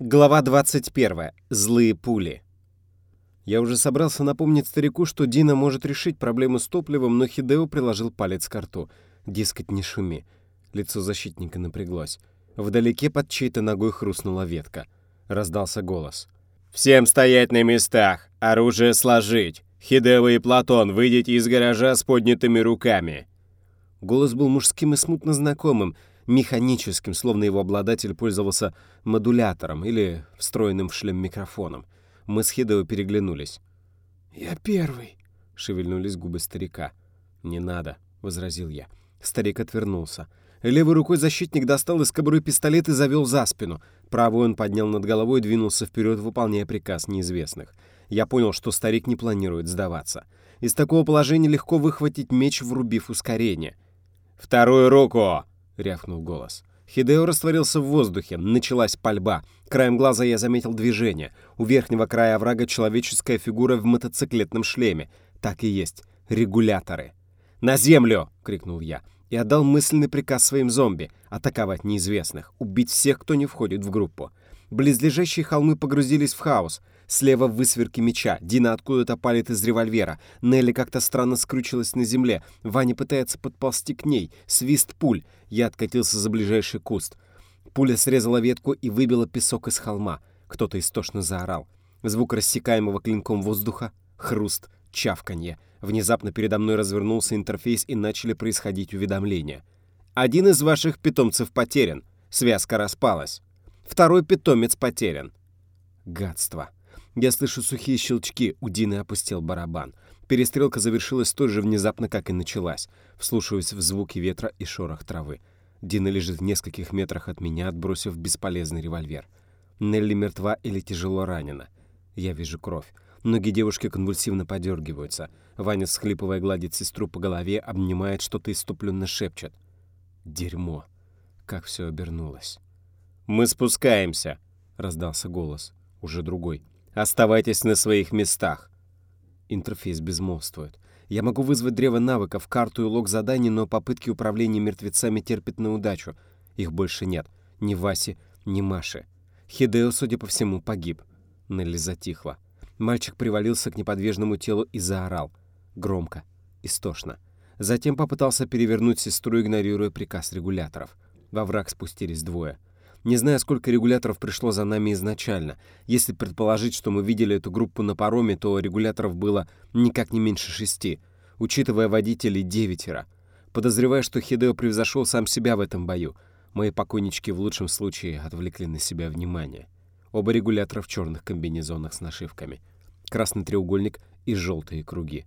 Глава 21. Злые пули. Я уже собрался напомнить старику, что Дина может решить проблему с топливом, но Хидео приложил палец к рту. Дескать, не шуми. Лицо защитника напряглось. Вдалеке под чьей-то ногой хрустнула ветка. Раздался голос. «Всем стоять на местах! Оружие сложить! Хидео и Платон, выйдите из гаража с поднятыми руками!» Голос был мужским и смутно знакомым, механическим, словно его обладатель пользовался модулятором или встроенным в шлем микрофоном. Мы с Хидео переглянулись. «Я первый», — шевельнулись губы старика. «Не надо», — возразил я. Старик отвернулся. Левой рукой защитник достал из кобуры пистолет и завел за спину. Правую он поднял над головой и двинулся вперед, выполняя приказ неизвестных. Я понял, что старик не планирует сдаваться. Из такого положения легко выхватить меч, врубив ускорение. «Вторую руку!» — рявкнул голос. Хидео растворился в воздухе, началась пальба. Краем глаза я заметил движение. У верхнего края оврага человеческая фигура в мотоциклетном шлеме. Так и есть. Регуляторы. «На землю!» — крикнул я. И отдал мысленный приказ своим зомби — атаковать неизвестных, убить всех, кто не входит в группу. Близлежащие холмы погрузились в хаос — Слева высверки меча. Дина откуда-то палит из револьвера. Нелли как-то странно скрючилась на земле. Ваня пытается подползти к ней. Свист пуль. Я откатился за ближайший куст. Пуля срезала ветку и выбила песок из холма. Кто-то истошно заорал. Звук рассекаемого клинком воздуха. Хруст. Чавканье. Внезапно передо мной развернулся интерфейс и начали происходить уведомления. Один из ваших питомцев потерян. Связка распалась. Второй питомец потерян. Гадство. Я слышу сухие щелчки, у Дины опустил барабан. Перестрелка завершилась столь же внезапно, как и началась, вслушиваясь в звуки ветра и шорох травы. Дина лежит в нескольких метрах от меня, отбросив бесполезный револьвер. Нелли мертва или тяжело ранена. Я вижу кровь. Ноги девушки конвульсивно подергиваются. Ваня, схлипывая, гладит сестру по голове, обнимает что-то иступленно шепчет. Дерьмо. Как все обернулось. «Мы спускаемся!» — раздался голос. Уже другой. Оставайтесь на своих местах. Интерфейс безмолвствует. Я могу вызвать древо навыков, карту и лог заданий, но попытки управления мертвецами терпят на удачу. Их больше нет. Ни Васи, ни Маши. Хидео, судя по всему, погиб. Нелли затихла. Мальчик привалился к неподвижному телу и заорал. Громко. Истошно. Затем попытался перевернуть сестру, игнорируя приказ регуляторов. Во враг спустились двое. Не знаю, сколько регуляторов пришло за нами изначально. Если предположить, что мы видели эту группу на пароме, то регуляторов было никак не меньше шести, учитывая водителей девятеро. Подозреваю, что Хидео превзошел сам себя в этом бою. Мои покойнички в лучшем случае отвлекли на себя внимание. Оба регулятора в черных комбинезонах с нашивками. Красный треугольник и желтые круги.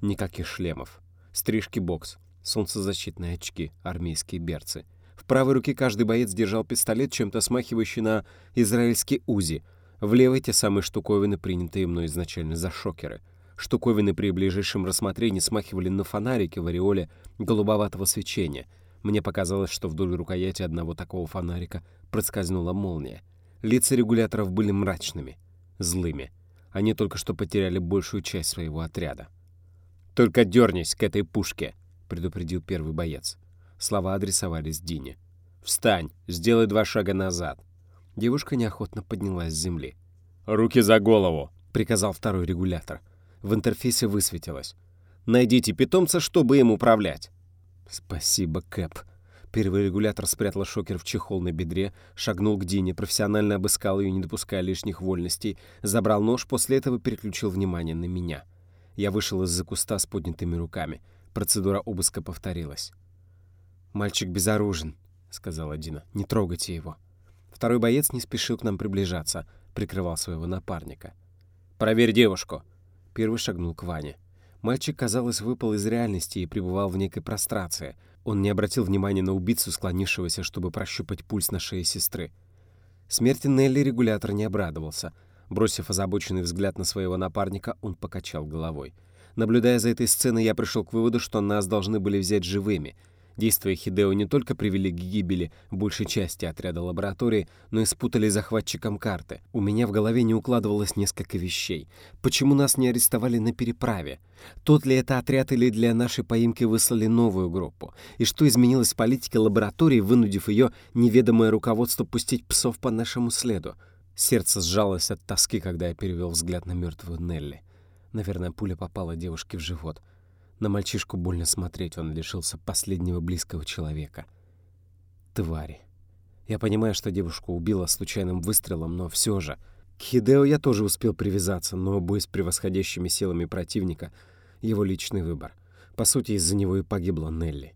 Никаких шлемов. Стрижки бокс, солнцезащитные очки, армейские берцы — в правой руке каждый боец держал пистолет, чем-то смахивающий на израильский УЗИ. В левой те самые штуковины, принятые мной изначально за шокеры. Штуковины при ближайшем рассмотрении смахивали на фонарики в ореоле голубоватого свечения. Мне показалось, что вдоль рукояти одного такого фонарика проскользнула молния. Лица регуляторов были мрачными, злыми. Они только что потеряли большую часть своего отряда. «Только дернись к этой пушке», — предупредил первый боец. Слова адресовались Дине. «Встань! Сделай два шага назад!» Девушка неохотно поднялась с земли. «Руки за голову!» — приказал второй регулятор. В интерфейсе высветилось. «Найдите питомца, чтобы им управлять!» «Спасибо, Кэп!» Первый регулятор спрятал шокер в чехол на бедре, шагнул к Дине, профессионально обыскал ее, не допуская лишних вольностей, забрал нож, после этого переключил внимание на меня. Я вышел из-за куста с поднятыми руками. Процедура обыска повторилась. «Мальчик безоружен», — сказала Дина. «Не трогайте его». Второй боец не спешил к нам приближаться, прикрывал своего напарника. «Проверь девушку!» Первый шагнул к Ване. Мальчик, казалось, выпал из реальности и пребывал в некой прострации. Он не обратил внимания на убийцу, склонившегося, чтобы прощупать пульс на шее сестры. Смерти Нелли регулятор не обрадовался. Бросив озабоченный взгляд на своего напарника, он покачал головой. Наблюдая за этой сценой, я пришел к выводу, что нас должны были взять живыми — Действия Хидео не только привели к гибели большей части отряда лаборатории, но и спутали захватчикам карты. У меня в голове не укладывалось несколько вещей. Почему нас не арестовали на переправе? Тот ли это отряд или для нашей поимки выслали новую группу? И что изменилось в политике лаборатории, вынудив ее неведомое руководство пустить псов по нашему следу? Сердце сжалось от тоски, когда я перевел взгляд на мертвую Нелли. Наверное, пуля попала девушке в живот — на мальчишку больно смотреть, он лишился последнего близкого человека. Твари. Я понимаю, что девушку убила случайным выстрелом, но все же... К Хидео я тоже успел привязаться, но бой с превосходящими силами противника — его личный выбор. По сути, из-за него и погибла Нелли.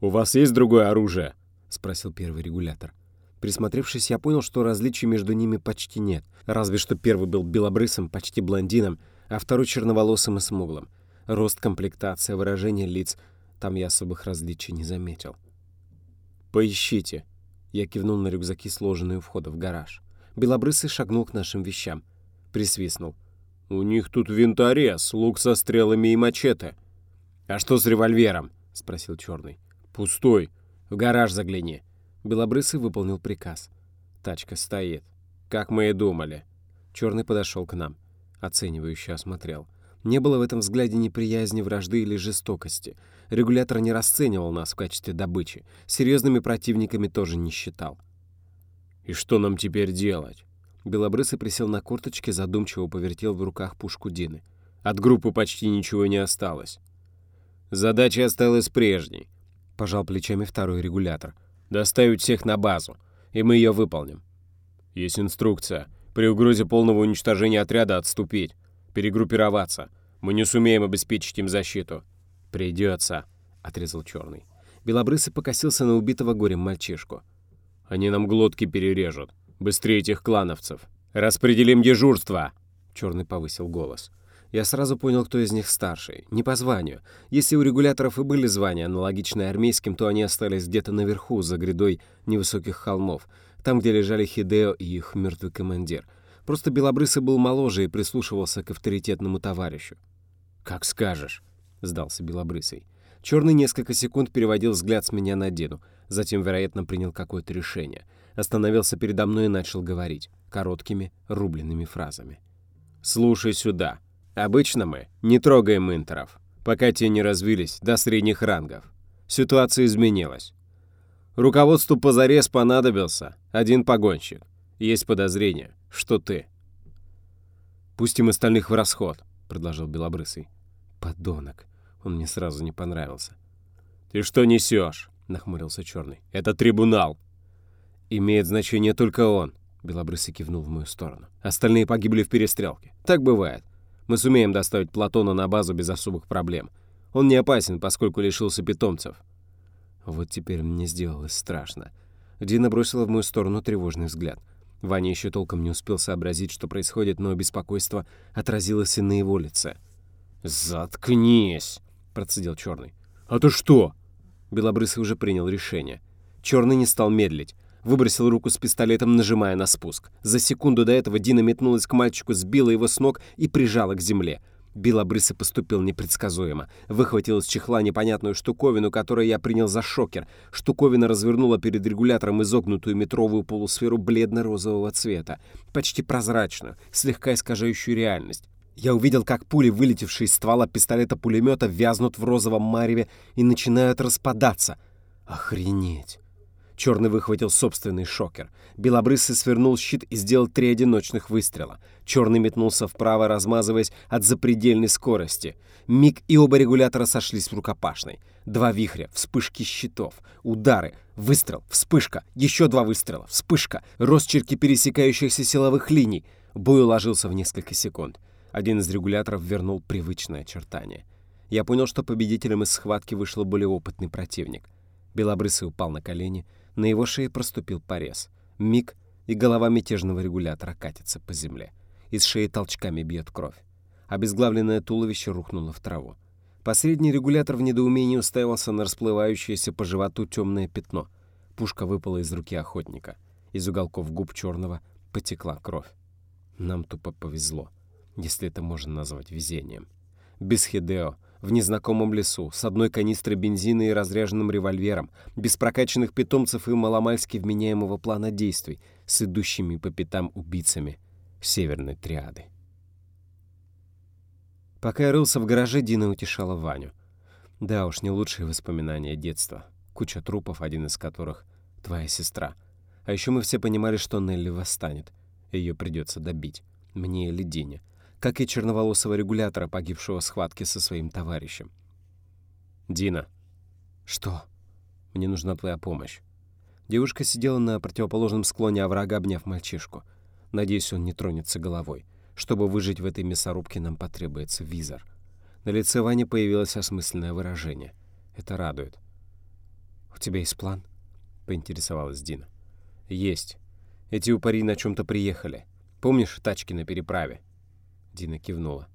«У вас есть другое оружие?» — спросил первый регулятор. Присмотревшись, я понял, что различий между ними почти нет. Разве что первый был белобрысым, почти блондином, а второй черноволосым и смуглым. Рост, комплектация, выражение лиц. Там я особых различий не заметил. «Поищите!» Я кивнул на рюкзаки, сложенные у входа в гараж. Белобрысый шагнул к нашим вещам. Присвистнул. «У них тут винторез, лук со стрелами и мачете». «А что с револьвером?» — спросил Черный. «Пустой. В гараж загляни». Белобрысый выполнил приказ. Тачка стоит. Как мы и думали. Черный подошел к нам. Оценивающе осмотрел. Не было в этом взгляде неприязни, вражды или жестокости. Регулятор не расценивал нас в качестве добычи. Серьезными противниками тоже не считал. «И что нам теперь делать?» Белобрысый присел на корточки, задумчиво повертел в руках пушку Дины. «От группы почти ничего не осталось». «Задача осталась прежней», — пожал плечами второй регулятор. «Доставить всех на базу, и мы ее выполним». «Есть инструкция. При угрозе полного уничтожения отряда отступить перегруппироваться. Мы не сумеем обеспечить им защиту». «Придется», — отрезал Черный. Белобрысый покосился на убитого горем мальчишку. «Они нам глотки перережут. Быстрее этих клановцев. Распределим дежурство!» Черный повысил голос. Я сразу понял, кто из них старший. Не по званию. Если у регуляторов и были звания, аналогичные армейским, то они остались где-то наверху, за грядой невысоких холмов, там, где лежали Хидео и их мертвый командир — Просто Белобрысый был моложе и прислушивался к авторитетному товарищу. «Как скажешь», — сдался Белобрысый. Черный несколько секунд переводил взгляд с меня на деду, затем, вероятно, принял какое-то решение. Остановился передо мной и начал говорить, короткими, рубленными фразами. «Слушай сюда. Обычно мы не трогаем интеров, пока те не развились до средних рангов. Ситуация изменилась. Руководству позарез понадобился один погонщик. Есть подозрение, что ты. «Пустим остальных в расход», — предложил Белобрысый. «Подонок». Он мне сразу не понравился. «Ты что несешь?» — нахмурился Черный. «Это трибунал». «Имеет значение только он», — Белобрысый кивнул в мою сторону. «Остальные погибли в перестрелке. Так бывает. Мы сумеем доставить Платона на базу без особых проблем. Он не опасен, поскольку лишился питомцев». Вот теперь мне сделалось страшно. Дина бросила в мою сторону тревожный взгляд — Ваня еще толком не успел сообразить, что происходит, но беспокойство отразилось и на его лице. «Заткнись!» — процедил Черный. «А то что?» Белобрысый уже принял решение. Черный не стал медлить. Выбросил руку с пистолетом, нажимая на спуск. За секунду до этого Дина метнулась к мальчику, сбила его с ног и прижала к земле. Белобрысый поступил непредсказуемо. Выхватил из чехла непонятную штуковину, которую я принял за шокер. Штуковина развернула перед регулятором изогнутую метровую полусферу бледно-розового цвета. Почти прозрачную, слегка искажающую реальность. Я увидел, как пули, вылетевшие из ствола пистолета-пулемета, вязнут в розовом мареве и начинают распадаться. Охренеть! Черный выхватил собственный шокер. Белобрысый свернул щит и сделал три одиночных выстрела. Черный метнулся вправо, размазываясь от запредельной скорости. Миг и оба регулятора сошлись в рукопашной. Два вихря, вспышки щитов, удары, выстрел, вспышка, еще два выстрела, вспышка, росчерки пересекающихся силовых линий. Бой уложился в несколько секунд. Один из регуляторов вернул привычное очертание. Я понял, что победителем из схватки вышел более опытный противник. Белобрысый упал на колени, на его шее проступил порез. Миг, и голова мятежного регулятора катится по земле. Из шеи толчками бьет кровь. Обезглавленное туловище рухнуло в траву. Последний регулятор в недоумении уставился на расплывающееся по животу темное пятно. Пушка выпала из руки охотника. Из уголков губ черного потекла кровь. Нам тупо повезло, если это можно назвать везением. Без Хидео в незнакомом лесу, с одной канистрой бензина и разряженным револьвером, без прокачанных питомцев и маломальски вменяемого плана действий, с идущими по пятам убийцами северной триады. Пока я рылся в гараже, Дина утешала Ваню. Да уж, не лучшие воспоминания детства. Куча трупов, один из которых — твоя сестра. А еще мы все понимали, что Нелли восстанет. Ее придется добить. Мне или Дине как и черноволосого регулятора, погибшего в схватке со своим товарищем. «Дина». «Что?» «Мне нужна твоя помощь». Девушка сидела на противоположном склоне оврага, обняв мальчишку. Надеюсь, он не тронется головой. Чтобы выжить в этой мясорубке, нам потребуется визор. На лице Вани появилось осмысленное выражение. Это радует. «У тебя есть план?» — поинтересовалась Дина. «Есть. Эти упыри на чем-то приехали. Помнишь тачки на переправе?» Дина кивнула.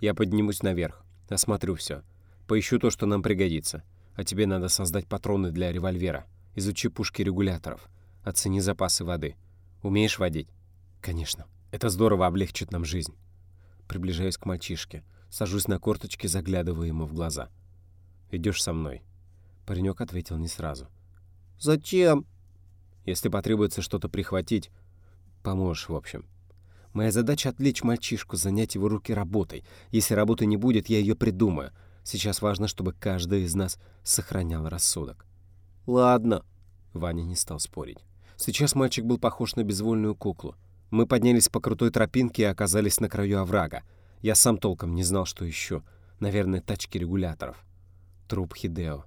«Я поднимусь наверх, осмотрю все. Поищу то, что нам пригодится. А тебе надо создать патроны для револьвера. Изучи пушки регуляторов. Оцени запасы воды. Умеешь водить?» «Конечно. Это здорово облегчит нам жизнь». Приближаюсь к мальчишке. Сажусь на корточки, заглядываю ему в глаза. «Идешь со мной?» Паренек ответил не сразу. «Зачем?» «Если потребуется что-то прихватить, поможешь, в общем». Моя задача — отвлечь мальчишку, занять его руки работой. Если работы не будет, я ее придумаю. Сейчас важно, чтобы каждый из нас сохранял рассудок. «Ладно». Ваня не стал спорить. Сейчас мальчик был похож на безвольную куклу. Мы поднялись по крутой тропинке и оказались на краю оврага. Я сам толком не знал, что еще. Наверное, тачки регуляторов. Труп Хидео.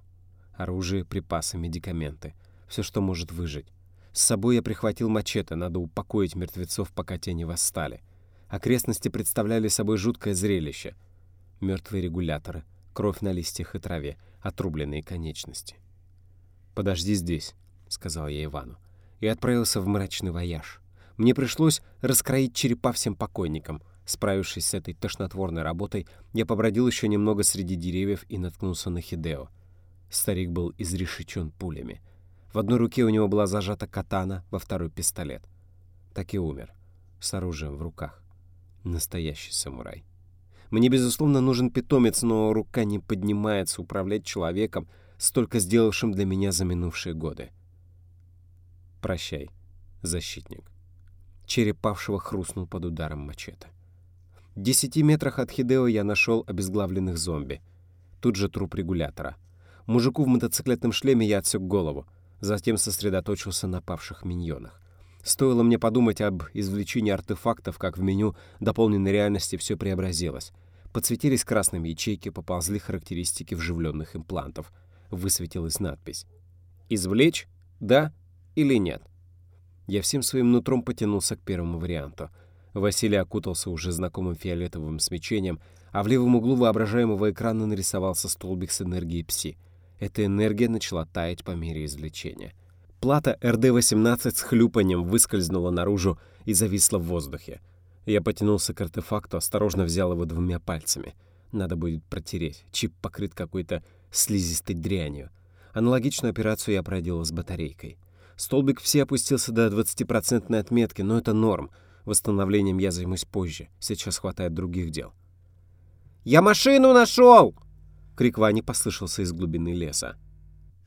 Оружие, припасы, медикаменты. Все, что может выжить. С собой я прихватил мачете, надо упокоить мертвецов, пока те не восстали. Окрестности представляли собой жуткое зрелище. Мертвые регуляторы, кровь на листьях и траве, отрубленные конечности. «Подожди здесь», — сказал я Ивану, и отправился в мрачный вояж. Мне пришлось раскроить черепа всем покойникам. Справившись с этой тошнотворной работой, я побродил еще немного среди деревьев и наткнулся на Хидео. Старик был изрешечен пулями — в одной руке у него была зажата катана, во второй — пистолет. Так и умер, с оружием в руках. Настоящий самурай. Мне, безусловно, нужен питомец, но рука не поднимается управлять человеком, столько сделавшим для меня за минувшие годы. Прощай, защитник. Череп павшего хрустнул под ударом мачете. В десяти метрах от Хидео я нашел обезглавленных зомби. Тут же труп регулятора. Мужику в мотоциклетном шлеме я отсек голову затем сосредоточился на павших миньонах. Стоило мне подумать об извлечении артефактов, как в меню дополненной реальности все преобразилось. Подсветились красным ячейки, поползли характеристики вживленных имплантов. Высветилась надпись. «Извлечь? Да или нет?» Я всем своим нутром потянулся к первому варианту. Василий окутался уже знакомым фиолетовым смещением, а в левом углу воображаемого экрана нарисовался столбик с энергией пси — эта энергия начала таять по мере извлечения. Плата РД-18 с хлюпанием выскользнула наружу и зависла в воздухе. Я потянулся к артефакту, осторожно взял его двумя пальцами. Надо будет протереть. Чип покрыт какой-то слизистой дрянью. Аналогичную операцию я проделал с батарейкой. Столбик все опустился до 20% отметки, но это норм. Восстановлением я займусь позже. Сейчас хватает других дел. «Я машину нашел!» Крик Вани послышался из глубины леса.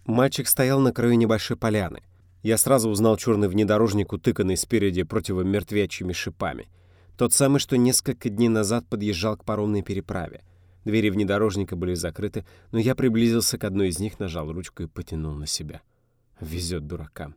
Мальчик стоял на краю небольшой поляны. Я сразу узнал черный внедорожник, утыканный спереди противомертвячими шипами. Тот самый, что несколько дней назад подъезжал к паромной переправе. Двери внедорожника были закрыты, но я приблизился к одной из них, нажал ручку и потянул на себя. Везет дуракам.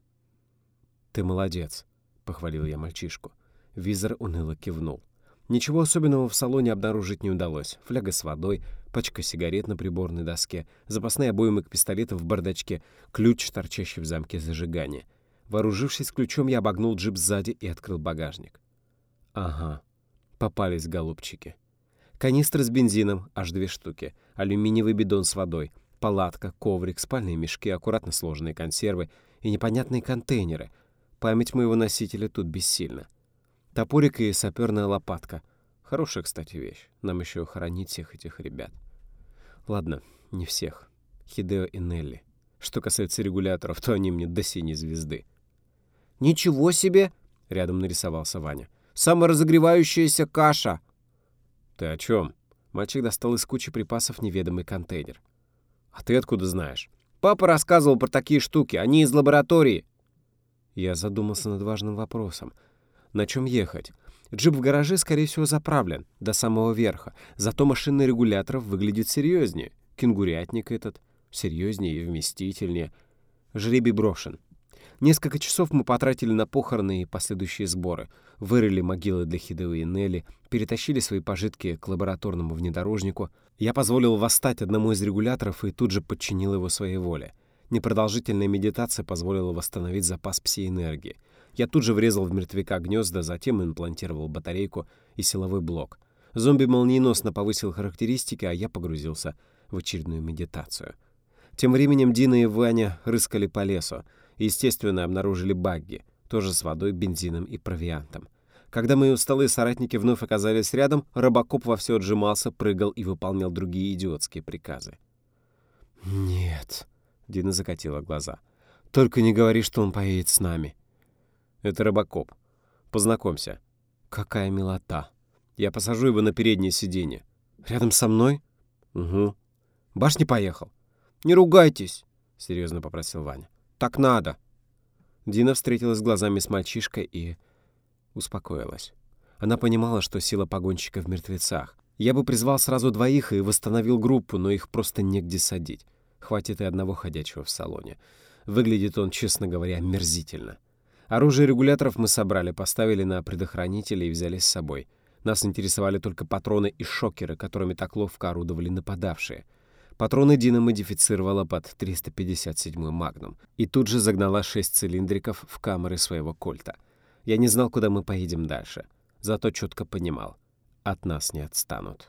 «Ты молодец», — похвалил я мальчишку. Визор уныло кивнул. Ничего особенного в салоне обнаружить не удалось. Фляга с водой, пачка сигарет на приборной доске, запасные обоймы к пистолету в бардачке, ключ, торчащий в замке зажигания. Вооружившись ключом, я обогнул джип сзади и открыл багажник. Ага, попались голубчики. Канистры с бензином, аж две штуки, алюминиевый бидон с водой, палатка, коврик, спальные мешки, аккуратно сложенные консервы и непонятные контейнеры. Память моего носителя тут бессильна. Топорик и саперная лопатка. Хорошая, кстати, вещь. Нам еще хоронить всех этих ребят. Ладно, не всех. Хидео и Нелли. Что касается регуляторов, то они мне до синей звезды. «Ничего себе!» — рядом нарисовался Ваня. «Саморазогревающаяся каша!» «Ты о чем?» Мальчик достал из кучи припасов неведомый контейнер. «А ты откуда знаешь?» «Папа рассказывал про такие штуки. Они из лаборатории». Я задумался над важным вопросом. На чем ехать? Джип в гараже, скорее всего, заправлен до самого верха. Зато машина регуляторов выглядит серьезнее. Кенгурятник этот серьезнее и вместительнее. Жребий брошен. Несколько часов мы потратили на похороны и последующие сборы. Вырыли могилы для Хидео и Нелли, перетащили свои пожитки к лабораторному внедорожнику. Я позволил восстать одному из регуляторов и тут же подчинил его своей воле. Непродолжительная медитация позволила восстановить запас пси-энергии. Я тут же врезал в мертвяка гнезда, затем имплантировал батарейку и силовой блок. Зомби молниеносно повысил характеристики, а я погрузился в очередную медитацию. Тем временем Дина и Ваня рыскали по лесу. Естественно, обнаружили багги, тоже с водой, бензином и провиантом. Когда мои усталые соратники вновь оказались рядом, Робокоп во все отжимался, прыгал и выполнял другие идиотские приказы. «Нет», — Дина закатила глаза. «Только не говори, что он поедет с нами». «Это Робокоп. Познакомься». «Какая милота». «Я посажу его на переднее сиденье». «Рядом со мной?» «Угу». «Баш не поехал?» «Не ругайтесь», — серьезно попросил Ваня. «Так надо». Дина встретилась глазами с мальчишкой и успокоилась. Она понимала, что сила погонщика в мертвецах. Я бы призвал сразу двоих и восстановил группу, но их просто негде садить. Хватит и одного ходячего в салоне. Выглядит он, честно говоря, мерзительно. Оружие регуляторов мы собрали, поставили на предохранители и взяли с собой. Нас интересовали только патроны и шокеры, которыми так ловко орудовали нападавшие. Патроны Дина модифицировала под 357-й «Магнум» и тут же загнала шесть цилиндриков в камеры своего кольта — я не знал, куда мы поедем дальше, зато четко понимал — от нас не отстанут.